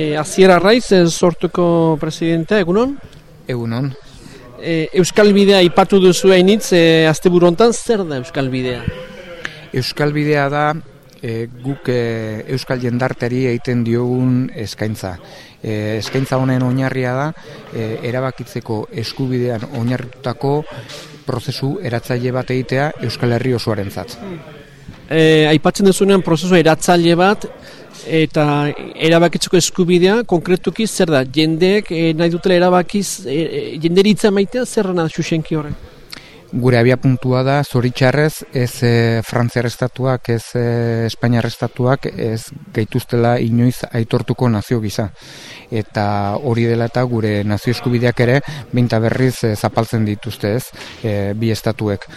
E, Aziera Raiz, e, sortuko presidentea, egunon? Egunon. E, Euskal Bidea ipatu duzu hainitz, e, azte burontan, zer da Euskal Bidea? Euskal Bidea da e, guk e, Euskal Jendarteri egiten diogun eskaintza. E, eskaintza honen oinarria da, e, erabakitzeko eskubidean oinarritutako prozesu eratzaile bat egitea Euskal Herri osoaren zat. E, aipatzen duzunean prozesu eratzaile bat, eta erabakitzeko eskubidea, konkretuki zer da, jendeek e, nahi dutela erabakiz, e, e, jenderitza maitea, zer da xuxenki horren? Gure abia puntua da, zoritxarrez, ez e, Frantziar estatuak, ez e, Espainiar estatuak, ez gaituztela inoiz aitortuko nazio gisa. Eta hori dela eta gure nazio eskubideak ere, binta berriz e, zapaltzen dituzte ez, e, bi estatuek.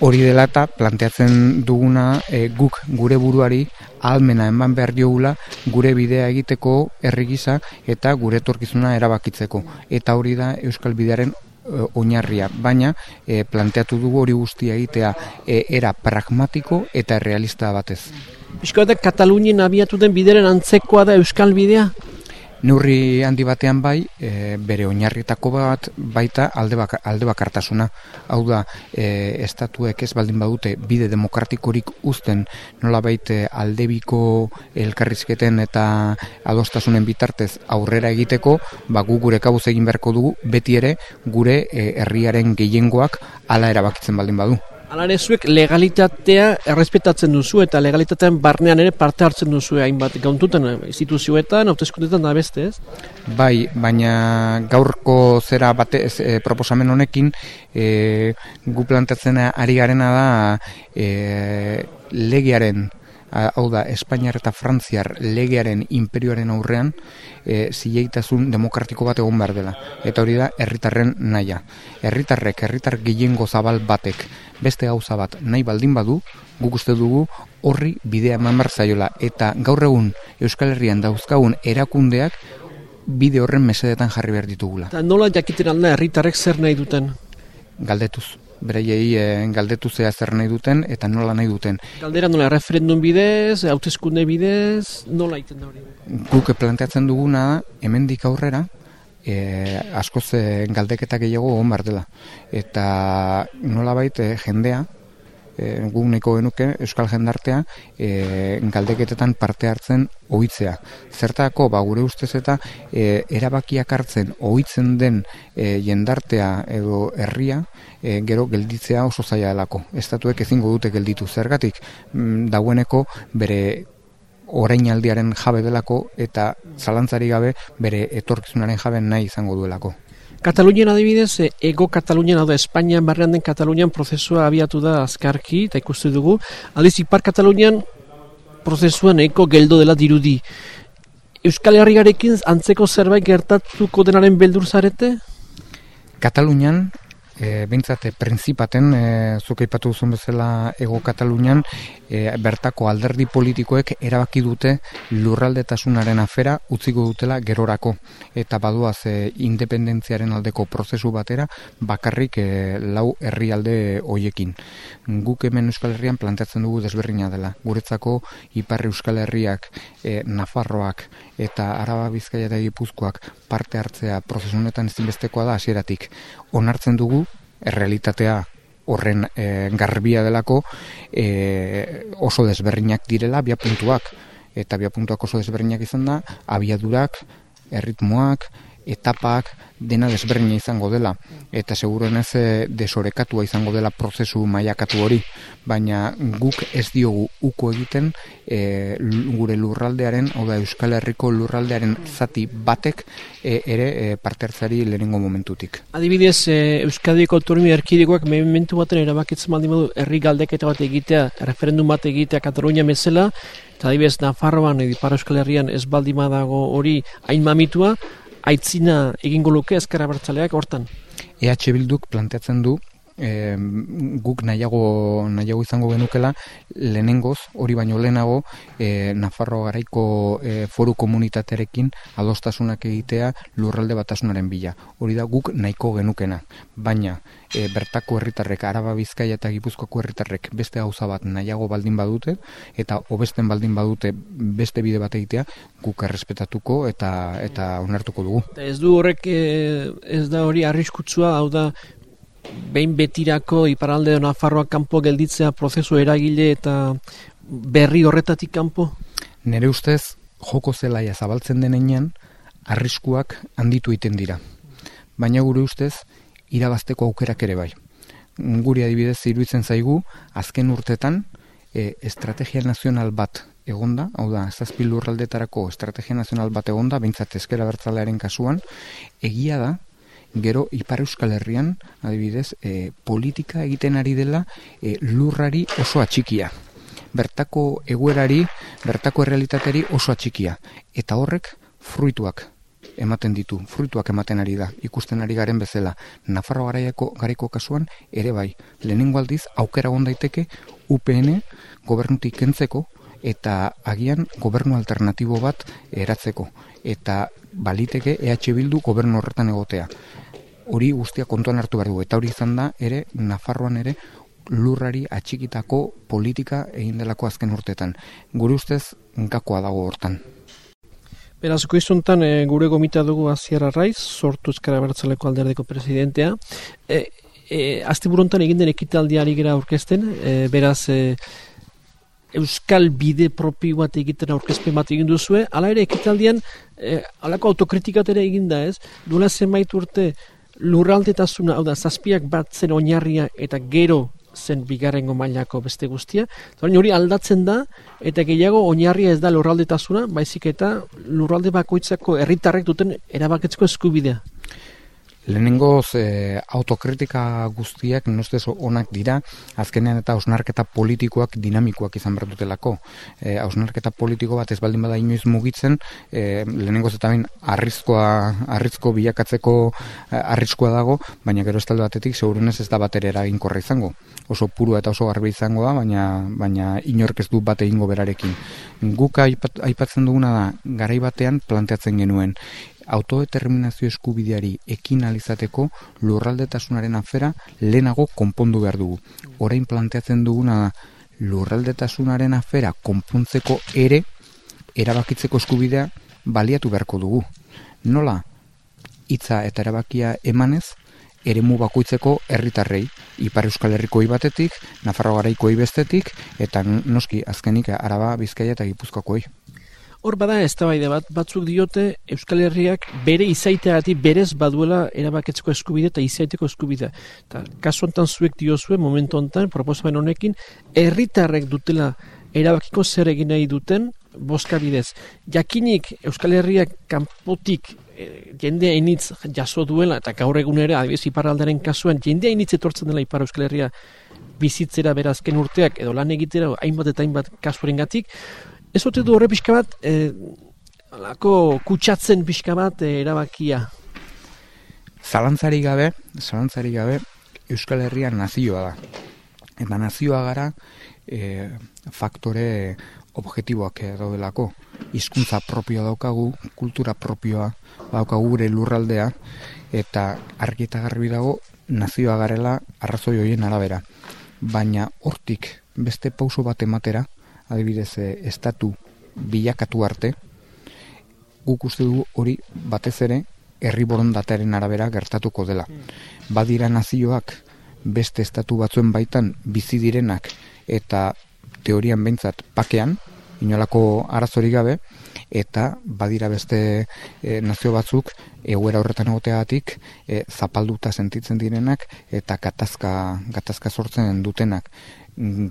Hori dela eta planteatzen duguna e, guk gure buruari almena eman behar diogula gure bidea egiteko herri gisa eta gure etorkizuna erabakitzeko. Eta hori da Euskal Bidearen e, oinarria, baina e, planteatu dugu hori guztia egitea e, era pragmatiko eta realista batez. Euskal Katalunien abiatu den bideren antzekoa da Euskal Bidea? Neurri handi batean bai, e, bere oinarritako bat baita alde, alde bakartasuna. Hau da, e, estatuek ez baldin badute bide demokratikorik uzten nola baite aldebiko elkarrizketen eta adostasunen bitartez aurrera egiteko, ba, gu gure kabuz egin beharko dugu, beti ere gure e, herriaren gehiengoak ala erabakitzen baldin badu. Alare zuek legalitatea errespetatzen duzu eta legalitatean barnean ere parte hartzen duzu hainbat gauntutan instituzioetan, hauteskundetan da beste ez? Bai, baina gaurko zera bate e, proposamen honekin e, gu plantatzen ari garena da e, legiaren hau da, Espainiar eta Frantziar legearen imperioaren aurrean e, zileitasun demokratiko bat egon behar dela. Eta hori da, herritarren naia. Herritarrek, herritar gehiengo zabal batek beste gauza bat nahi baldin badu, guk uste dugu horri bidea eman zaiola. Eta gaur egun Euskal Herrian dauzkagun erakundeak bide horren mesedetan jarri behar ditugula. Eta nola jakiten alda herritarrek zer nahi duten? Galdetuz bereiei e, galdetu zea zer nahi duten eta nola nahi duten. Galdera nola referendum bidez, hauteskunde bidez, nola iten da hori? Guk planteatzen duguna hemendik aurrera e, askoz e, galdeketa gehiago egon bar dela. Eta nola baita jendea, e, gu neko genuke Euskal Jendartea e, galdeketetan parte hartzen ohitzea. Zertako, ba, gure ustez eta e, erabakiak hartzen ohitzen den e, jendartea edo herria e, gero gelditzea oso zaila delako. Estatuek ezingo dute gelditu zergatik mm, dagoeneko bere orainaldiaren jabe delako eta zalantzari gabe bere etorkizunaren jabe nahi izango duelako. Katalunian adibidez, e, ego Katalunian, hau da Espainian barrean den Katalunian prozesua abiatu da azkarki, eta ikuste dugu, aldiz ipar Katalunian prozesuan eko geldo dela dirudi. Euskal Herriarekin antzeko zerbait gertatuko denaren beldur zarete? Katalunian e, bintzate prinsipaten e, zuke ipatu duzun bezala ego Katalunian e, bertako alderdi politikoek erabaki dute lurraldetasunaren afera utziko dutela gerorako. Eta baduaz e, independentziaren aldeko prozesu batera bakarrik e, lau herrialde hoiekin. Guk hemen Euskal Herrian planteatzen dugu desberrina dela. Guretzako ipar Euskal Herriak e, Nafarroak eta Araba Bizkaia eta Gipuzkoak parte hartzea prozesunetan ezinbestekoa da hasieratik onartzen dugu errealitatea horren e, garbia delako e, oso desberrinak direla bia puntuak eta bia puntuak oso desberrinak izan da abiadurak, erritmoak, etapak dena desberdina izango dela eta seguruenez eh, desorekatua izango dela prozesu mailakatu hori. Baina guk ez diogu uko egiten e, gure lurraldearen hau da Euskal Herriko lurraldearen zati batek e, ere e, parte hartzari lehenengo momentutik. Adibidez e, Euskadiko autonomia erkidegoak momentu baten erabakitzen baldin badu herri galdeketa bat egitea referendum bat egitea Katalunia mesela eta adibidez Nafarroan edipar Euskal Herrian ez baldin badago hori hain mamitua aitzina egingo luke ezkara bertzaleak hortan. EH Bilduk planteatzen du e, guk nahiago, nahiago izango genukela, lehenengoz, hori baino lehenago, e, Nafarro garaiko e, foru komunitaterekin adostasunak egitea lurralde batasunaren bila. Hori da guk nahiko genukena. Baina, e, bertako herritarrek, araba bizkaia eta gipuzkoako herritarrek beste gauza bat nahiago baldin badute, eta hobesten baldin badute beste bide bat egitea, guk errespetatuko eta eta onartuko dugu. Ez du horrek ez da hori arriskutsua, hau da behin betirako iparalde Nafarroa kanpo gelditzea prozesu eragile eta berri horretatik kanpo? Nere ustez, joko zelaia zabaltzen denean, arriskuak handitu egiten dira. Baina gure ustez, irabazteko aukerak ere bai. Guri adibidez iruditzen zaigu, azken urtetan, e, estrategia nazional bat egonda, hau da, zazpi lurraldetarako estrategia nazional bat egonda, bintzat ezkera bertzalearen kasuan, egia da, gero Ipar Euskal Herrian, adibidez, e, politika egiten ari dela e, lurrari oso atxikia. Bertako eguerari, bertako errealitateri oso atxikia. Eta horrek fruituak ematen ditu, fruituak ematen ari da, ikusten ari garen bezala. Nafarro garaiako garaiko kasuan, ere bai, lehenengo aldiz, aukera daiteke UPN gobernutik kentzeko, eta agian gobernu alternatibo bat eratzeko. Eta baliteke EH Bildu gobernu horretan egotea hori guztia kontuan hartu behar du. Eta hori izan da, ere, Nafarroan ere, lurrari atxikitako politika egin delako azken urtetan. Gure ustez, gakoa dago hortan. Beraz, goizuntan e, gure gomita dugu aziara raiz, sortu ezkara bertzaleko alderdeko presidentea. E, e, azte burontan egin den ekitaldiari gara aurkezten, e, beraz, e, euskal bide propi bat egiten aurkezpen bat egin duzue, ala ere ekitaldian, e, alako autokritikat ere egin da ez, duela zenbait urte, lurraldetasuna, hau da, zazpiak bat zen oinarria eta gero zen bigarrengo mailako beste guztia. Zoran hori aldatzen da, eta gehiago oinarria ez da lurraldetasuna, baizik eta lurralde bakoitzako herritarrek duten erabaketzeko eskubidea. Lehenengoz e, autokritika guztiak nostez onak dira, azkenean eta ausnarketa politikoak dinamikoak izan behar dutelako. E, ausnarketa politiko bat ez baldin bada inoiz mugitzen, e, lehenengoz eta bain arrizkoa, arrizko bilakatzeko arrizkoa dago, baina gero estalde batetik segurenez ez da bat ere eraginkorra izango. Oso purua eta oso garbi izango da, baina, baina inork ez du bat egingo berarekin. Guk aipatzen duguna da, garai batean planteatzen genuen, autodeterminazio eskubideari ekin alizateko lurraldetasunaren afera lehenago konpondu behar dugu. Orain planteatzen duguna da lurraldetasunaren afera konpontzeko ere erabakitzeko eskubidea baliatu beharko dugu. Nola, hitza eta erabakia emanez, eremu bakoitzeko herritarrei Ipar Euskal Herriko batetik, Nafarro Garaiko bestetik eta noski azkenik Araba, Bizkaia eta Gipuzkoakoi. Hor bada ez da bat, batzuk diote Euskal Herriak bere izaiteagatik berez baduela erabaketzeko eskubide eta izaiteko eskubide. Ta, kasu honetan zuek diozue, momentu honetan, proposamen honekin, herritarrek dutela erabakiko zer egin nahi duten boska bidez. Jakinik Euskal Herriak kanpotik e, jende hainitz jaso duela, eta gaur egun ere, adibidez iparraldaren kasuan, jende hainitz etortzen dela ipar Euskal Herria bizitzera berazken urteak, edo lan egitera, hainbat eta hainbat kasuaren gatik, Ez ote du horre pixka bat, e, alako kutsatzen pixka bat e, erabakia? Zalantzari gabe, zalantzari gabe, Euskal Herria nazioa da. Eta nazioa gara e, faktore objektiboak daudelako. Hizkuntza propioa daukagu, kultura propioa daukagu gure lurraldea, eta argi eta garbi dago nazioa garela arrazoi hoien arabera. Baina hortik beste pauso bat ematera, adibidez e, estatu bilakatu arte, guk uste du hori batez ere herri borondatearen arabera gertatuko dela. Badira nazioak beste estatu batzuen baitan bizi direnak eta teorian behintzat pakean, inolako arazori gabe, eta badira beste e, nazio batzuk egoera horretan egoteagatik e, zapalduta sentitzen direnak eta gatazka, gatazka sortzen dutenak.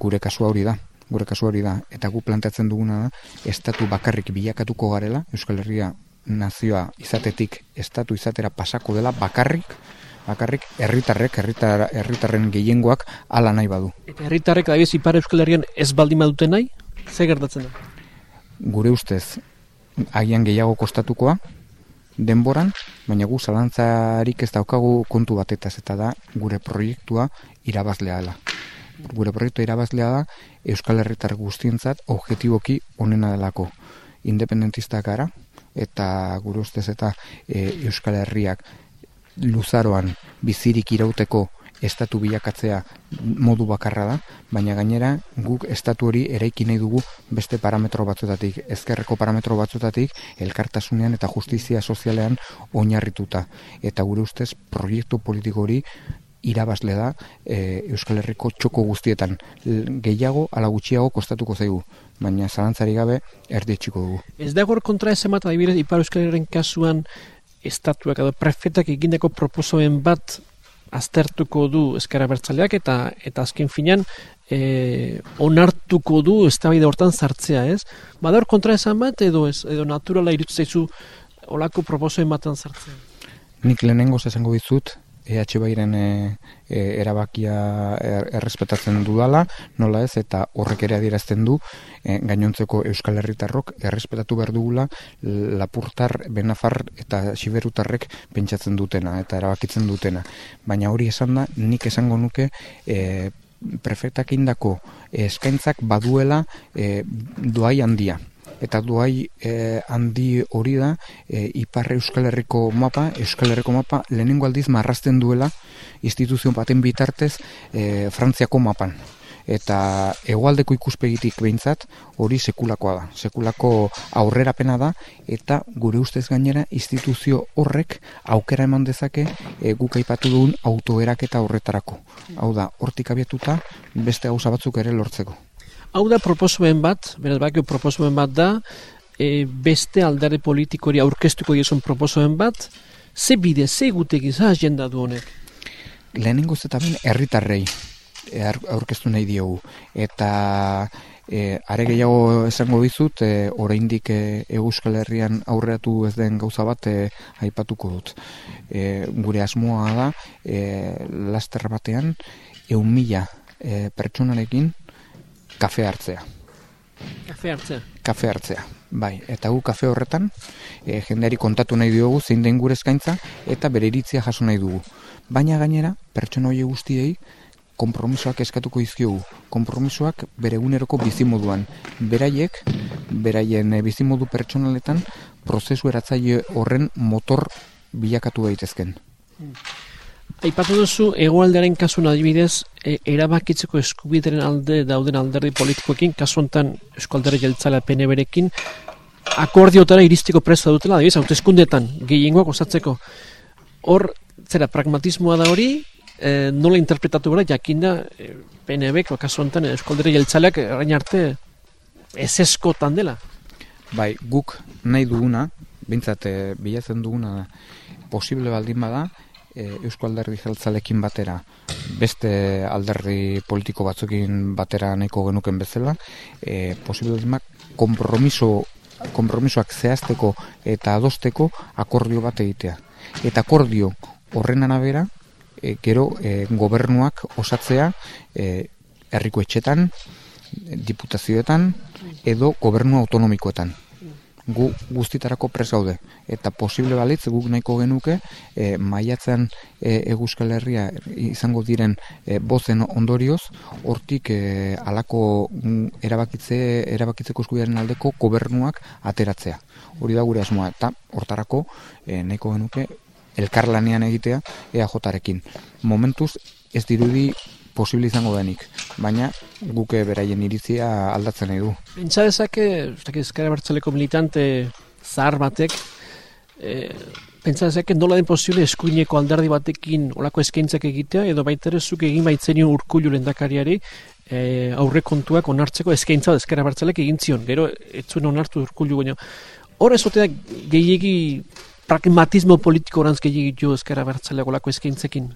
Gure kasua hori da gure kasu hori da, eta gu planteatzen duguna da, estatu bakarrik bilakatuko garela, Euskal Herria nazioa izatetik estatu izatera pasako dela bakarrik, bakarrik herritarrek, herritar, herritarren gehiengoak ala nahi badu. Eta herritarrek da ipar Euskal Herrian ez baldin badute nahi, ze gertatzen da? Gure ustez, agian gehiago kostatukoa, denboran, baina gu zalantzarik ez daukagu kontu batetaz eta da gure proiektua irabazlea dela. Gure proiektua irabazlea da Euskal Herritar guztientzat objetiboki onena delako. Independentistak gara eta gure ustez eta e, Euskal Herriak luzaroan bizirik irauteko estatu bilakatzea modu bakarra da, baina gainera guk estatu hori eraiki nahi dugu beste parametro batzutatik, ezkerreko parametro batzutatik, elkartasunean eta justizia sozialean oinarrituta. Eta gure ustez proiektu politiko hori irabazle da e, Euskal Herriko txoko guztietan gehiago ala gutxiago kostatuko zaigu baina zalantzari gabe erdi etxiko dugu. Ez da gor kontra ez emat adibidez Ipar Euskal Herren kasuan estatuak edo prefetak egindeko proposoen bat aztertuko du eskara bertzaleak eta eta azken finean e, onartuko du eztabaida hortan sartzea, ez? Badaur kontra esan bat edo ez edo naturala iruditzen zaizu olako proposoen batean sartzea. Nik lehenengo esango dizut EH Bairen e, e, erabakia er, errespetatzen dudala, nola ez, eta horrek ere adierazten du, e, gainontzeko Euskal Herritarrok errespetatu behar dugula Lapurtar, Benafar eta Siberutarrek pentsatzen dutena eta erabakitzen dutena. Baina hori esan da, nik esango nuke e, prefektak indako eskaintzak baduela e, doai handia eta duai e, handi hori da e, Ipar Euskal Herriko mapa, Euskal Herriko mapa lehenengo aldiz marrazten duela instituzio baten bitartez e, Frantziako mapan eta hegoaldeko ikuspegitik behintzat hori sekulakoa da. Sekulako aurrerapena da eta gure ustez gainera instituzio horrek aukera eman dezake e, guk aipatu dugun autoeraketa horretarako. Hau da, hortik abiatuta beste gauza batzuk ere lortzeko. Hau da proposoen bat, beraz bakio proposoen bat da, e, beste aldare politikori aurkeztuko dizun proposoen bat, ze bide, ze gutegi, za agenda du honek? Lehenengo eta ben, erritarrei e, aurkeztu nahi diogu. Eta e, are gehiago esango dizut, e, oraindik e, Euskal Herrian aurreatu ez den gauza bat e, aipatuko dut. E, gure asmoa da, e, laster batean, eun mila e, pertsonarekin, kafe hartzea. Kafe hartzea. Kafe hartzea, bai. Eta gu kafe horretan, e, jendeari kontatu nahi dugu, zein den gure eskaintza, eta bere iritzia jaso nahi dugu. Baina gainera, pertsona hori guztiei, kompromisoak eskatuko izkiogu. Kompromisoak bere eguneroko bizimoduan. Beraiek, beraien eh, bizimodu pertsonaletan, prozesu eratzaile horren motor bilakatu daitezken. Aipatu duzu, egoaldearen kasun adibidez, e, erabakitzeko eskubideren alde dauden alderdi politikoekin, kasu honetan eskualdere jeltzala PNB-rekin, akordiotara iristiko presta dutela, adibidez, hautezkundetan, gehiengoak osatzeko. Hor, zera, pragmatismoa da hori, e, nola interpretatu gara, jakinda, e, PNB, kasu honetan, eskualdere jeltzaleak, erain arte, ez eskotan dela. Bai, guk nahi duguna, bintzat, e, bilatzen duguna, posible baldin bada, e, Eusko Alderdi Jeltzalekin batera beste alderdi politiko batzukin batera nahiko genuken bezala e, posibilismak kompromiso kompromisoak zehazteko eta adosteko akordio bat egitea. Eta akordio horren anabera e, gero e, gobernuak osatzea e, herriko etxetan diputazioetan edo gobernu autonomikoetan gu guztitarako presaude eta posible balitz guk nahiko genuke e, maiatzen e, Euskal Herria izango diren e, bozen ondorioz hortik e, alako mm, erabakitze erabakitzeko eskubiaren aldeko gobernuak ateratzea. Hori da gure asmoa. Eta hortarako e, nahiko genuke elkarlanean egitea EAJarekin momentuz ez dirudi posible izango denik, baina guke beraien iritzia aldatzen nahi du. Entza dezake, ezkara bertzeleko militante zahar batek, e, pentsa dezake nola den posible eskuineko alderdi batekin olako eskaintzak egitea, edo baitere zuk egin baitzen urkullu lendakariari, e, aurre kontuak onartzeko eskaintza ezkara bertzelek egin zion, gero etzuen onartu urkullu baina. Hor ez otea gehiagi pragmatismo politiko oranz gehiagi jo ezkara bertzeleko olako eskaintzekin?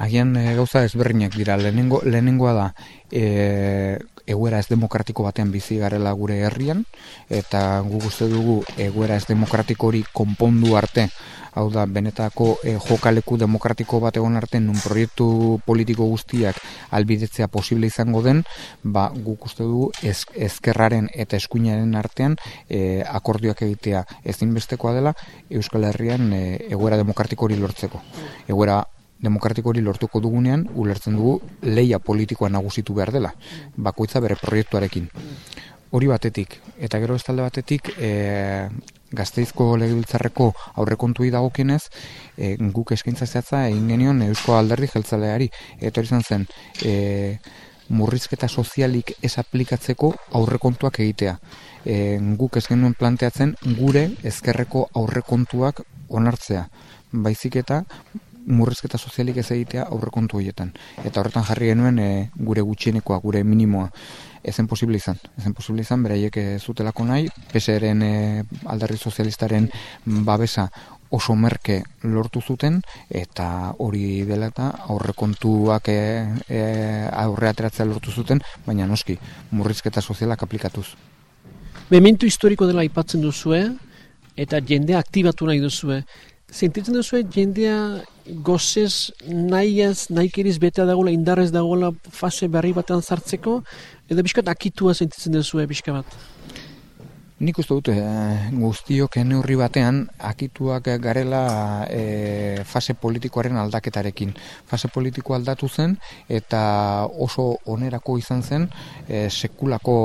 Agian e, gauza ezberdinak dira, lehenengo, lehenengoa da, e, egoera ez demokratiko batean bizi garela gure herrian, eta gu uste dugu egoera ez demokratiko hori konpondu arte, hau da, benetako e, jokaleku demokratiko bat egon arte, nun proiektu politiko guztiak albidetzea posible izango den, ba, guk uste dugu ez, ezkerraren eta eskuinaren artean e, akordioak egitea ezinbestekoa dela Euskal Herrian e, egoera demokratiko hori lortzeko. Egoera demokratiko hori lortuko dugunean, ulertzen dugu leia politikoa nagusitu behar dela, bakoitza bere proiektuarekin. Hori batetik, eta gero ez talde batetik, e, gazteizko legibiltzarreko aurrekontuei dagokienez, e, guk eskaintza zehatza egin genion Eusko Alderdi Jeltzaleari. Eta izan zen, e, murrizketa sozialik ez aplikatzeko aurrekontuak egitea. E, guk ez genuen planteatzen gure ezkerreko aurrekontuak onartzea. Baizik eta murrizketa sozialik ez egitea aurrekontu horietan. Eta horretan jarri genuen e, gure gutxienekoa, gure minimoa ezen posible izan. Ezen posible izan, beraiek zutelako nahi, PSR-en e, alderri sozialistaren babesa oso merke lortu zuten, eta hori dela eta aurrekontuak e, e, aurre ateratzea lortu zuten, baina noski, murrizketa sozialak aplikatuz. Memento historiko dela aipatzen duzue, eta jende aktibatu nahi duzue. Sentitzen duzu jendea gozez nahiaz, nahikeriz betea dagoela, indarrez dagoela fase berri batean sartzeko, edo biskat akitua sentitzen duzu pixka bat? Nik uste dut, e, guztiok neurri batean, akituak garela e, fase politikoaren aldaketarekin. Fase politiko aldatu zen, eta oso onerako izan zen, e, sekulako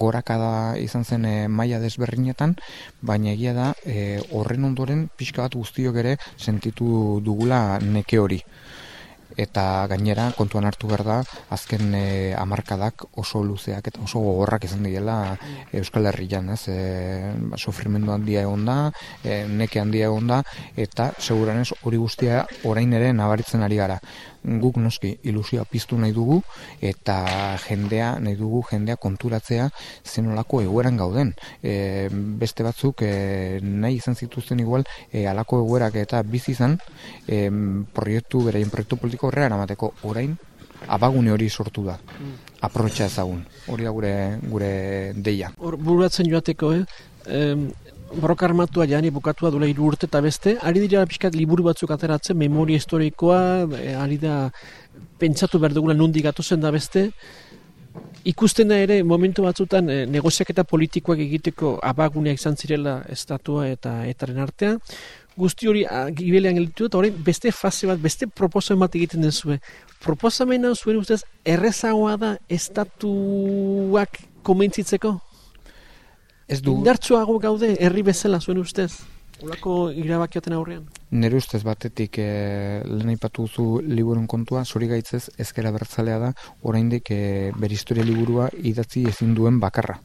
gorakada izan zen e, maila desberrinetan, baina egia da, e, horren ondoren pixka bat guztiok ere sentitu dugula neke hori eta gainera kontuan hartu behar da azken e, amarkadak oso luzeak eta oso gogorrak izan diela Euskal Herrian, ez? E, sofrimendu handia egon da, e, neke handia egon da, eta seguranez hori guztia orain ere nabaritzen ari gara guk noski ilusioa piztu nahi dugu eta jendea nahi dugu jendea konturatzea zenolako egoeran gauden. E, beste batzuk e, nahi izan zituzten igual e, alako egoerak eta bizi izan e, proiektu beraien proiektu politiko horrela eramateko orain abagune hori sortu da. Mm. Aprotxa ezagun. Hori da gure gure deia. Hor buratzen joateko, eh? Borroka armatua jani bukatua dula hiru urte eta beste, ari dira pixkat liburu batzuk ateratzen, memoria historikoa, e, ari da pentsatu behar dugula nundi gatozen da beste, ikusten ere momentu batzutan e, negoziak eta politikoak egiteko abagunea izan zirela estatua eta etaren artean, guzti hori gibelean gelitu eta hori beste fase bat, beste proposamen bat egiten den zuen. Proposamena zuen ustez errezagoa da estatuak komentzitzeko? Ez du... Indartsuago gaude herri bezala zuen ustez? Olako irabakioten aurrean? Nere ustez batetik e, lehen aipatu zu liburun kontua, zori gaitzez ezkera bertzalea da, oraindik e, ber historia liburua idatzi ezin duen bakarra.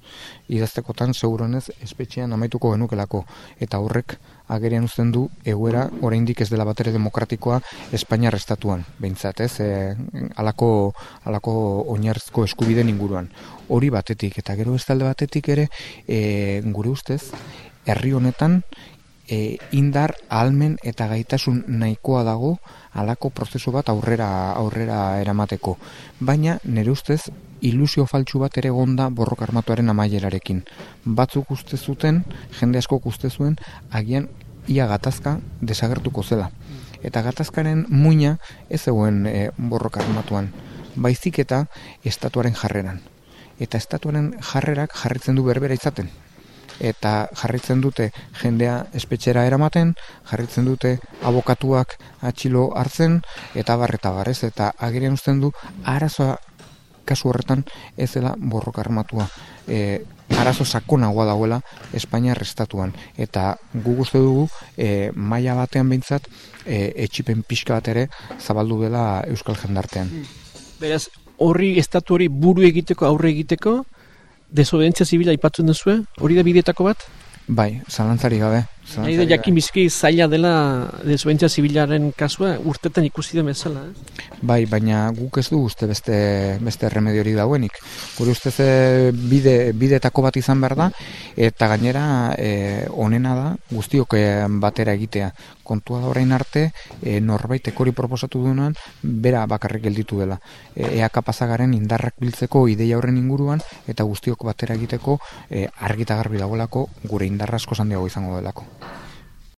Idaztekotan seguronez espetxean amaituko genukelako, eta horrek agerian uzten du egoera oraindik ez dela batere demokratikoa Espainiar estatuan, behintzat, ez, e, alako, alako oinarrizko eskubiden inguruan. Hori batetik, eta gero ez talde batetik ere, e, gure ustez, herri honetan e, indar almen eta gaitasun nahikoa dago alako prozesu bat aurrera aurrera eramateko. Baina nire ustez ilusio faltsu bat ere gonda borrok armatuaren amaierarekin. Batzuk uste zuten, jende asko uste zuen, agian ia gatazka desagertuko zela. Eta gatazkaren muina ez zegoen e, borrok armatuan. Baizik eta estatuaren jarreran. Eta estatuaren jarrerak jarritzen du berbera izaten eta jarritzen dute jendea espetxera eramaten, jarritzen dute abokatuak atxilo hartzen, eta barreta barrez, eta agirian uzten du arazoa kasu horretan ez dela borroka armatua. E, arazo sakonagoa dagoela Espainia restatuan. Eta gu guzti dugu e, maila batean behintzat e, etxipen pixka bat ere zabaldu dela Euskal Jendartean. Beraz, horri estatu hori buru egiteko, aurre egiteko, desobentzia zibila aipatzen duzue, hori da bidetako bat? Bai, zalantzari gabe. Nahi da jakin bizki zaila dela desuentzia zibilaren kasua urtetan ikusi den bezala. Eh? Bai, baina guk ez du uste beste, beste remediori dauenik. Gure ustez e, bide, bidetako bat izan behar da, eta gainera e, onena da guztiok e, batera egitea. Kontua da orain arte, e, norbait ekori proposatu duenan, bera bakarrik gelditu dela. E, ea kapazagaren indarrak biltzeko ideia horren inguruan, eta guztiok batera egiteko e, argita garbi dagoelako gure indarra asko zandiago izango delako.